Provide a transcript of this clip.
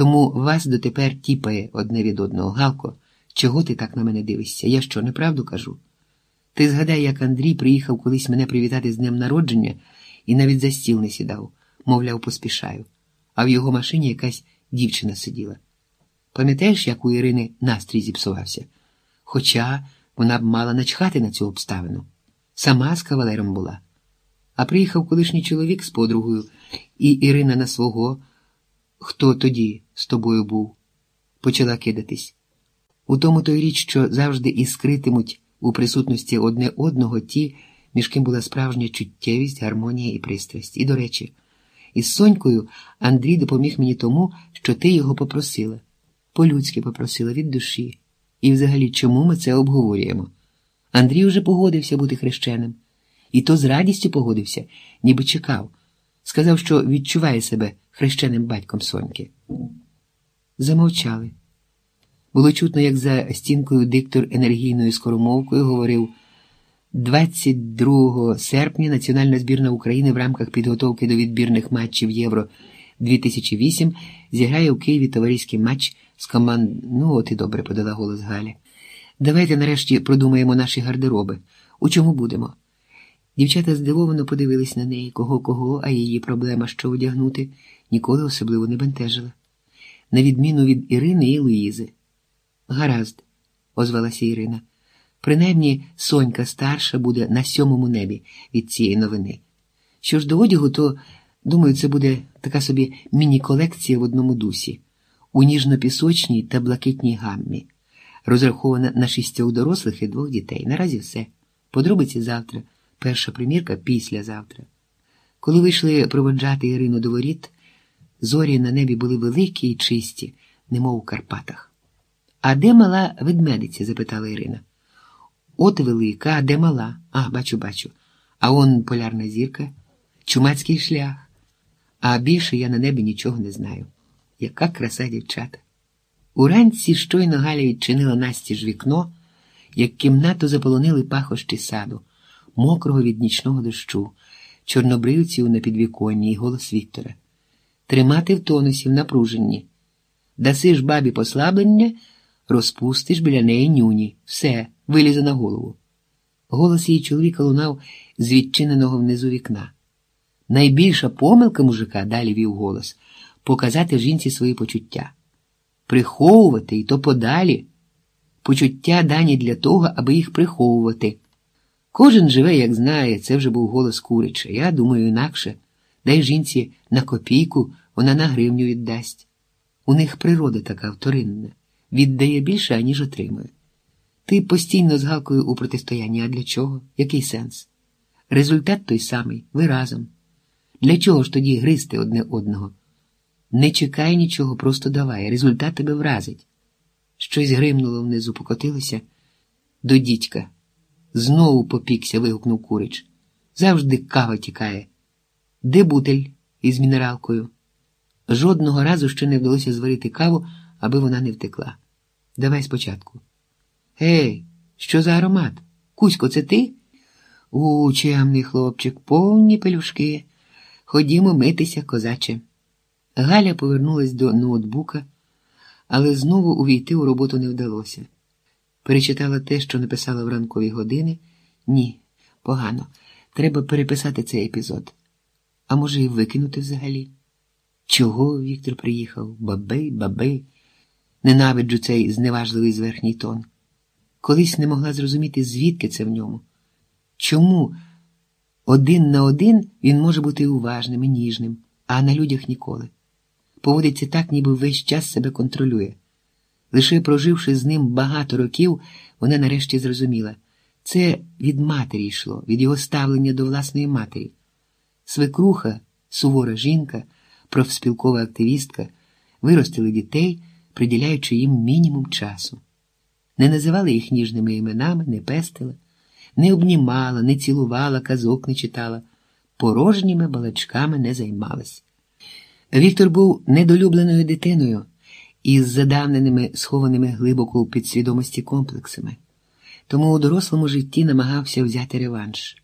Тому вас дотепер тіпає одне від одного. Галко, чого ти так на мене дивишся? Я що, неправду кажу? Ти згадай, як Андрій приїхав колись мене привітати з днем народження і навіть за стіл не сідав, мовляв, поспішаю, а в його машині якась дівчина сиділа. Пам'ятаєш, як у Ірини настрій зіпсувався? Хоча вона б мала начхати на цю обставину. Сама з кавалером була. А приїхав колишній чоловік з подругою, і Ірина на свого, хто тоді з тобою був, почала кидатись. У тому той річ, що завжди іскритимуть у присутності одне одного ті, між ким була справжня чуттєвість, гармонія і пристрасть. І, до речі, із Сонькою Андрій допоміг мені тому, що ти його попросила. По-людськи попросила від душі. І взагалі, чому ми це обговорюємо? Андрій уже погодився бути хрещеним, і то з радістю погодився, ніби чекав. Сказав, що відчуває себе хрещеним батьком Соньки. Замовчали. Було чутно, як за стінкою диктор енергійною скоромовкою говорив 22 серпня національна збірна України в рамках підготовки до відбірних матчів Євро 2008 зіграє у Києві товариський матч з команд. Ну, от і добре подала голос Галя. Давайте нарешті продумаємо наші гардероби. У чому будемо? Дівчата здивовано подивились на неї, кого кого, а її проблема, що одягнути, ніколи особливо не бентежила. На відміну від Ірини і Луїзи. Гаразд, озвалася Ірина. Принаймні Сонька старша буде на сьомому небі від цієї новини. Що ж до одягу, то, думаю, це буде така собі міні-колекція в одному дусі, у ніжно-пісочній та блакитній гаммі, розрахована на шістьох дорослих і двох дітей. Наразі все. Подробиці завтра, перша примірка післязавтра. Коли вийшли проводжати Ірину до воріт, зорі на небі були великі і чисті, немов у Карпатах. А де мала ведмедиця? запитала Ірина. От велика, а де мала? А, бачу, бачу. А он полярна зірка, чумацький шлях. А більше я на небі нічого не знаю. Яка краса дівчата. Уранці щойно Галя відчинила настіж вікно, як кімнату заполонили пахощі саду, мокрого від нічного дощу, чорнобривців на підвіконні і голос Віктора. Тримати в тонусі в напруженні. Даси ж бабі послаблення, розпустиш біля неї нюні. Все, вилізе на голову. Голос її чоловіка лунав з відчиненого внизу вікна. Найбільша помилка мужика, далі вів голос, показати жінці свої почуття. Приховувати і то подалі. Почуття дані для того, аби їх приховувати. Кожен живе, як знає, це вже був голос курича. Я думаю, інакше. Дай жінці на копійку, вона на гривню віддасть. У них природа така вторинна, віддає більше, аніж отримує. Ти постійно з Галкою у протистоянні, а для чого? Який сенс? Результат той самий, ви разом. Для чого ж тоді гризти одне одного? Не чекай нічого, просто давай, результат тебе вразить. Щось гримнуло внизу, покотилося до дідька. Знову попікся, вигукнув курич. Завжди кава тікає. Де бутель із мінералкою? Жодного разу ще не вдалося зварити каву, аби вона не втекла. Давай спочатку. Гей, що за аромат? Кузько, це ти? У, чемний хлопчик, повні пелюшки. Ходімо митися, козаче. Галя повернулась до ноутбука, але знову увійти у роботу не вдалося. Перечитала те, що написала в ранкові години. Ні, погано. Треба переписати цей епізод. А може, і викинути взагалі? Чого Віктор приїхав? Баби, баби. Ненавиджу цей зневажливий зверхній тон. Колись не могла зрозуміти, звідки це в ньому. Чому один на один він може бути уважним і ніжним, а на людях ніколи. Поводиться так, ніби весь час себе контролює. Лише проживши з ним багато років, вона нарешті зрозуміла це від матері йшло, від його ставлення до власної матері. Свекруха, сувора жінка, профспілкова активістка, виростили дітей, приділяючи їм мінімум часу. Не називали їх ніжними іменами, не пестила, не обнімала, не цілувала, казок не читала, порожніми балачками не займалась. Віктор був недолюбленою дитиною із задавненими, схованими глибоко у підсвідомості комплексами, тому у дорослому житті намагався взяти реванш.